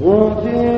我听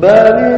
بل